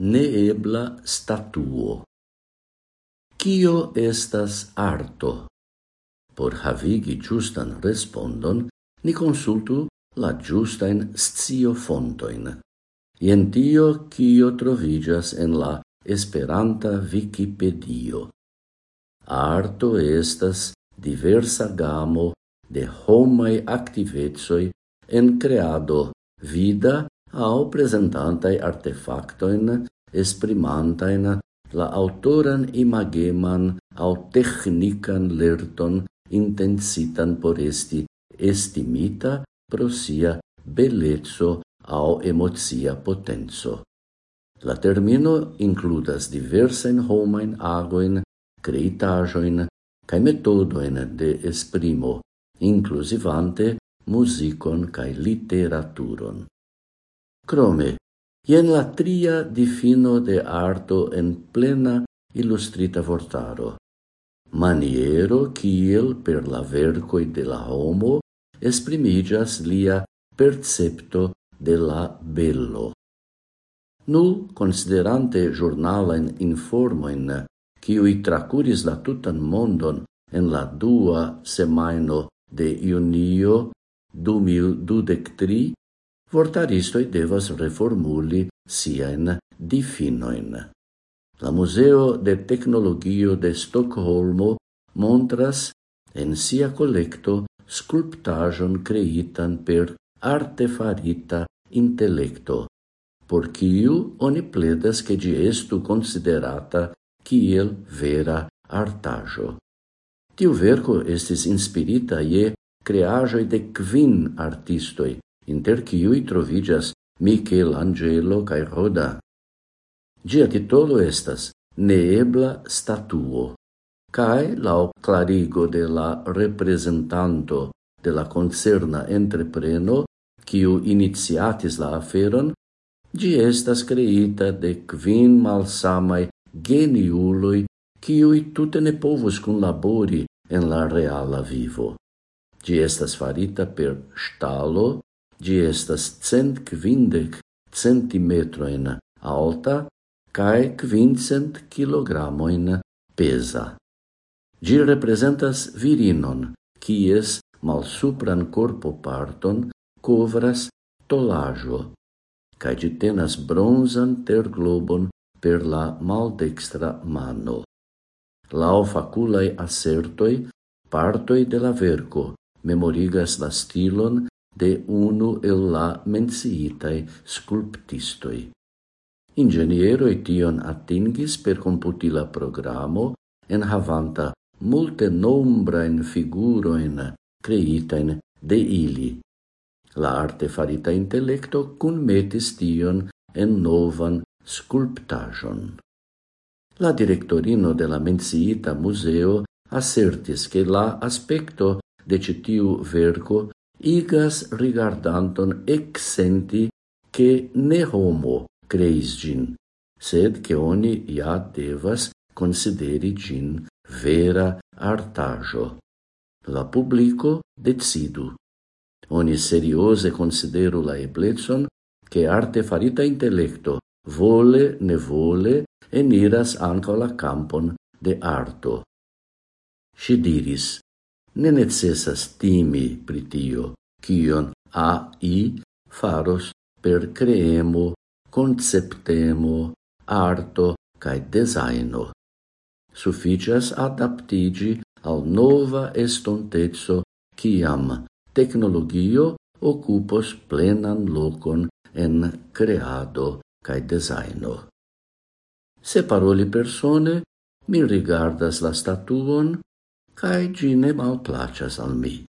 neebla statuo. Cio estas arto? Por havigi giustan respondon, ni consultu la giustain scio fontoin. Ien tio cio trovigas en la Esperanta Wikipedio. Arto estas diversa gamo de homai activezoi en creado vida au presentantai artefactoin esprimantain la autoran imageman au technican lerton intensitan por esti estimita pro sia bellezzo au emozia potenzo. La termino includas diversen homain agoin, creitajoin, cae metodoin de esprimo, inclusivante musicon cae literaturon. Crome, jen la tria difino de arto en plena illustrita vortaro. Maniero kiel per la vercoi de la homo esprimigas lia percepto de la bello. Nul considerante giornalain informoin ciui tracuris la tutan mondon en la dua semaino de junio 2023, vortaristoi devas reformuli sien difinoin. La Museo de Tecnologio de Stockholmo montras en sia collecto sculptajon creitan per artefarita intellecto, por quiu oni pledas che gi estu considerata kiel vera artajo. Tiu verco estis inspirita ie creajoi de quin artistoi, inter kiuj troviĝas Mikelanĝelo cae Roda. Gia titolo estas Neebla statuo cae lao clarigo de la representanto de la concerna entrepreno, kiu iniciatis la aferon, gi estas creita de quin malsamai geniului quiui tute ne povus kunlabori en la reala vivo. Gi estas farita per stalo, Gi estas cent kvindec centimetroin alta cae quincent kilogramoin pesa. Gi representas virinon, quies malsupran corpo parton covras tolajo, cae gi tenas bronzan terglobon per la maldextra mano. Lau faculae assertoi, partoi de la verco memorigas la stilon de unu el la sculptistoi ingeniero Ingenieroj tion atingis per komputila programo en havanta multe nombrajn figurojn kreitajn de ili. La arte farita intellecto cun metis tion en novan sculptajon. La directorino de la menciita museo assertis che la aspecto de citiu verco igas rigardanton exenti che ne homo creis gin, sed che oni ja devas consideri gin vera artajo. La publico decidu. Oni seriose consideru la eblezon che arte farita intellecto vole ne vole eniras anca la campon de arto. Si diris, Ne necessas timi pritio, cion kion AI faros per creemo, conceptemo, arto cae designo. Sufficias adaptigi al nova estontezzo ciam tecnologio occupos plenan locon en creado cae designo. Se paroli persone, mi rigardas la statuon cae gi ne malplacas al mi.